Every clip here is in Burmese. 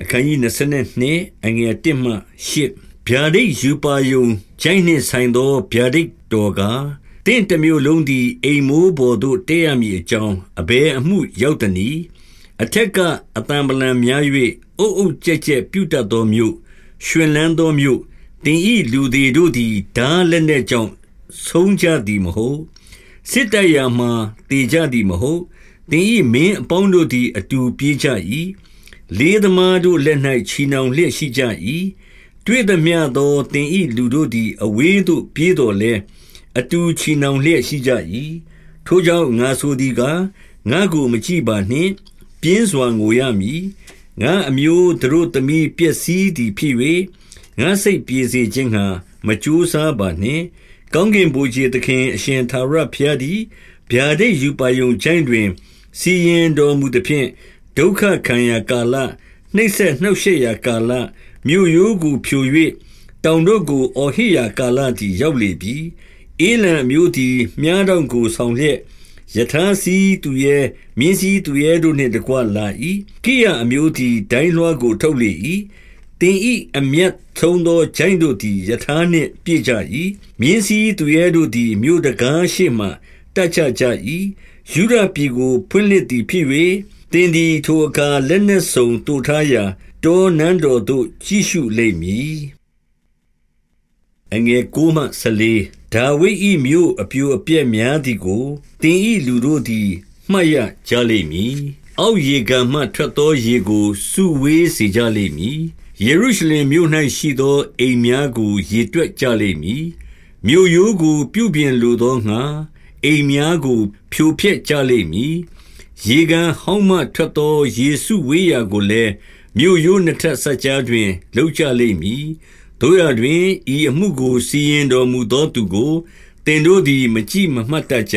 အခန်းကြီး22အငယ်1မှ8ဗျာဒိတ်ယူပါယုံဂျိုင်းနှင့်ဆိုင်သောဗျာဒိတ်တော်ကတင့်တမျိုးလုံးသည်အိမ်မိုးပေါ်သို့တဲရမည်အကြောင်းအဘယ်အမှုရောက်တနည်းအထက်ကအတံပလံများ၍အုပ်အုပ်ကြက်ကြက်ပြုတတ်သောမြို့ရွှင်လန်းသောမြို့တင်ဤလူသည်တို့သည်ဓာလက်နှင့်ကြောင့်ဆုံးကြသည်မဟုတ်စစ်တရာမှတေကြသည်မဟုတ်တင်ဤမင်းအပေါင်းတို့သည်အတူပြေးကြ၏ လေးသမားတို့လက်၌ချီနှောင်လျက်ရှိကြ၏တွေ့သည်မြသောတင်ဤလူတို့သည် အဝေးသို့ပြေးတော်လဲအတူချီနှောင်လျက်ရှိကြ၏ထိုကြောင့်ငါဆိုသည်ကားငါကိုမကြည့်ပါနှင့် ပြင်းစွာငိုရမည်ငါအမျိုးတို့သမီးပျက်စီးသည်ဖြစ်၍ငါစိတ်ပြေစေခြင်းငှာမကြိုးစားပါနှင့်ကောင်းကင်ဘုရားသခင်အရှင်သာရဖျားသည်ဗျာဒိတ်ယူပါယုံချိုင်းတွင် စီရင်တော်မူသည်ဖြင့် ဒုက္ခခံရာကာလနှိမ့်ဆက်နှုတ်ရှက်ရာကာလမြို့ရိုးကိုဖြို၍တောင်တို့ကိုအော်ဟစ်ရာကာလသည်ရောက်လေပြီအေလံမျိုးသည်မြားတောင်ကိုဆောင်လျက်ယထာစီသူရဲ့မြင်းစည်းသူရဲ့တို့နှင့်တကွလာ၏ကိယအမျိုးသည်ဒိုင်းလွှားကိုထုတ်လေ၏တင်ဤအမျက်သုံးသောဂျိုင်းတို့သည်ယထာနှင့်ပြည့်ကြ၏မြင်းစည်းသူရဲ့တို့သည်မြို့တကားရှိမှတက်ချကြ၏ယူရပြည်ကိုဖွင့်လှစ်သည်ဖြစ်၍ တင်သည်ထိုအခါ လက်နှင့်စုံတူထားရာ တောနန်းတော်သို့ ကြည့်ရှုလိမ့်မည်အငယ်9မှ14ဒါဝိဒ်၏မြို့ အပြိုအပြက်များသည်ကိုတင်ဤလူတို့သည် မှတ်ရကြလိမ့်မည် အောက်ရေကန်မှ ထွက်သော ရေကို စုဝေးစေကြလိမ့်မည် ယေရုရှလင်မြို့၌ရှိသော အိမ်များကို ရေတွက်ကြလိမ့်မည် မြို့ရိုးကို ပြုပြင်လိုသောငှာအိမ်များကို ဖြိုဖျက်ကြလိမ့်မည် ရေကန်ဟောင်းမှထွက်သောယေစုဝေးရာကိုလည်းမြို့ရိုးနှစ်ထပ်ဆက်ကြားတွင်လောက်ကြလိမ့်မည်တို့ရတွင်ဤအမှုကိုစီရင်တော်မူသောသူကိုတင်တို့သည်မကြည့်မမှတ်တတ်ကြ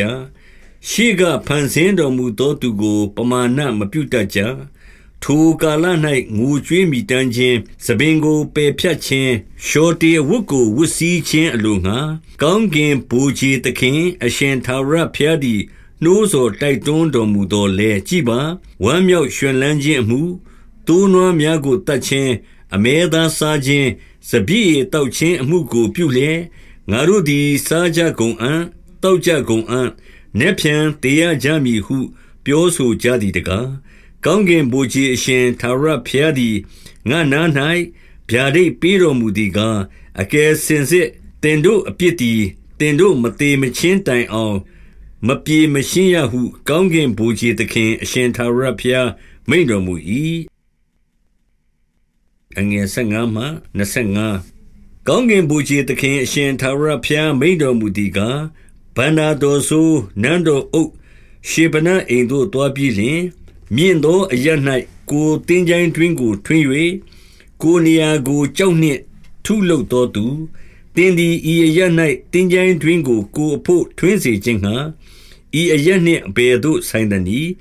ရှေးကဖန်ဆင်းတော်မူသောသူကို ပမာဏမပြုတတ်ကြထိုကာလ၌ငိုကြွေးမိတမ်းခြင်းသပင်ကိုပယ်ဖြတ်ခြင်းရှောတေဝတ်ကိုဝတ်စည်းခြင်းအလိုငှာကောင်းကင်ဘူချေသခင် အရှင်သာရဖျားသည် နှိုးဆော်တိုက်တွန်းတော်မူသောလဲကြည်ပါဝမ်းမြောက်ရွှင်လန်းခြင်းအမှုတိုးနွားများကိုတတ်ခြင်းအမဲသားစားခြင်းစပြည့်တောက်ခြင်းအမှုကိုပြုလျက်ငါတို့သည်စားကြကုန်အံ့တောက်ကြကုန်အံ့နေဖြန်တရားကြမည်ဟု ပြောဆိုကြသည်တကားကောင်းကင်ဘုရားအရှင်သာရဖျားသည်ငါနာ၌ဗျာဒိတ်ပေးတော်မူသည်ကားအကယ်စင်စစ်တင်တို့အပြစ်သည်တင်တို့မသေးမချင်းတိုင်အောင် မပြေမရှင်းရဟု ကောင်းကင်ဘုရားသခင် အရှင်သာရဖျားမိန်တော်မူ၏အငယ်15မှ25ကောင်းကင်ဘုရားသခင်အရှင်သာရဖျားမိန်တော်မူသည်ကားဗန္နာတော်ဆိုနန်းတော်အုပ်ရှေဗနအိမ်သို့တွားပြီးလျှင် မြင့်သောအရ၌ကိုတင်းချိုင်းတွင်ကိုထွင်း၍ကိုနေရာကိုကြောက်နှင့်ထုလုပ်တော်သူတင်းဒီဤအရ၌တင်းချိုင်းတွင်ကိုကိုအဖို့ထွင်းစေခြင်းငှာ ဤအရနှင့်အဘယ်သို့ဆိုင်သနည်း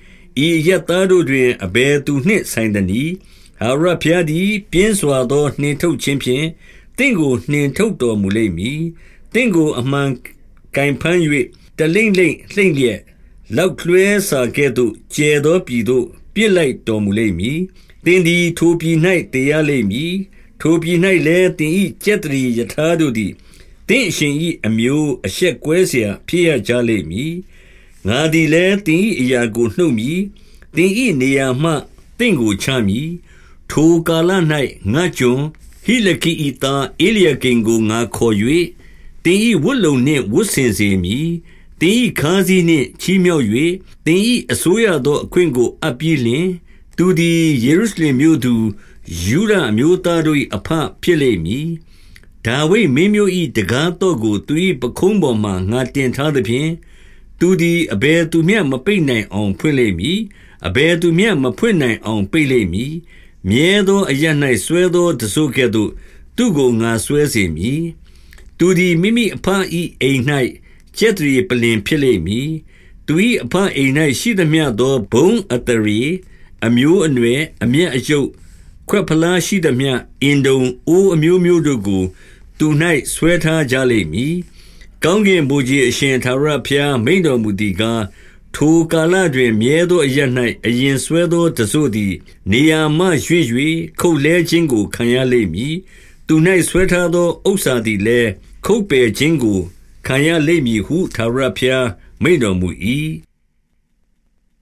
ဤအရသားတို့တွင်အဘယ်သူနှင့်ဆိုင်သနည်းဟာရဖျားသည်ပြင်းစွာသောနှင်ထုတ်ခြင်းဖြင့်တင့်ကိုနှင်ထုတ်တော်မူလိမ့်မည်တင့်ကိုအမှန်ကင်ဖမ်း၍တလိမ့်လိမ့်လှိမ့်လျက်လောက်လွှဲစာကဲ့သို့ကျဲသောပြည်သို့ပြစ်လိုက်တော်မူလိမ့်မည်တင်းသည်ထိုပြည်၌တရားလိမ့်မည်ထိုပြည်၌လည်းတင်းဤကျက်တရီယထာတို့သည်တင်းအရှင်ဤအမျိုးအဆက်ကွဲเสียဖြစ်ရကြလိမ့်မည် ငါသည်လည်းတင်းဤအရာကိုနှုတ်မည်တင်းဤနေရာမှတင့်ကိုချမည်ထိုကာလ၌ငါကျွန်ဟိလကိဤသားအေလျကင်ကိုငါခေါ်၍တင်းဤဝတ်လုံနှင့်ဝတ်ဆင်စေမည်တင်းဤခါးစည်းနှင့်ချီးမြှောက်၍တင်းဤအစိုးရသောအခွင့်ကိုအပ်ပြီးလျှင်သူသည်ယေရုရှလင်မြို့သူယူဒအမျိုးသားတို့၏အဖဖြစ်လိမ့်မည်ဒါဝိမင်းမျိုး၏တကားတော့ကိုသူ၏ပခုံးပေါ်မှငါတင်ထားသဖြင့် သူသည်အဘယ်သူမျှမပိတ်နိုင်အောင် ဖွင့်လိမ့်မည်အဘယ်သူမျှမဖွင့်နိုင်အောင် ပိတ်လိမ့်မည်မြဲသောအရ၌ဆွဲသောတဆုကဲ့သို့ သူကိုငါဆွဲစေမည်သူသည်မိမိအဖ၏အိမ်၌ကျက်တရီပလင်ဖြစ်လိမ့်မည်သူ၏အဖအိမ်၌ရှိသမျှသောဘုံအတရီအမျိုးအနွယ်အမျက်အယုတ်ခွက်ဖလားရှိသမျှအင်တုံအိုးအမျိုးမျိုးတို့ကို သူ၌ဆွဲထားကြလိမ့်မည် ကောင်းကင်ဘုရားအရှင်သာရဖျားမိန်တော်မူသည်ကားထိုကာလတွင်မြဲသောအရပ်၌အရင်စွဲသောတံစို့သည် နေရာမှရွေ့၍ခုတ်လှဲခြင်းကိုခံရလိမ့်မည်။သူ၌ဆွဲထားသောဥစ္စာသည်လည်းခုတ်ပယ်ခြင်းကိုခံရလိမ့်မည်ဟုထာဝရဘုရားမိန့်တော်မူ၏။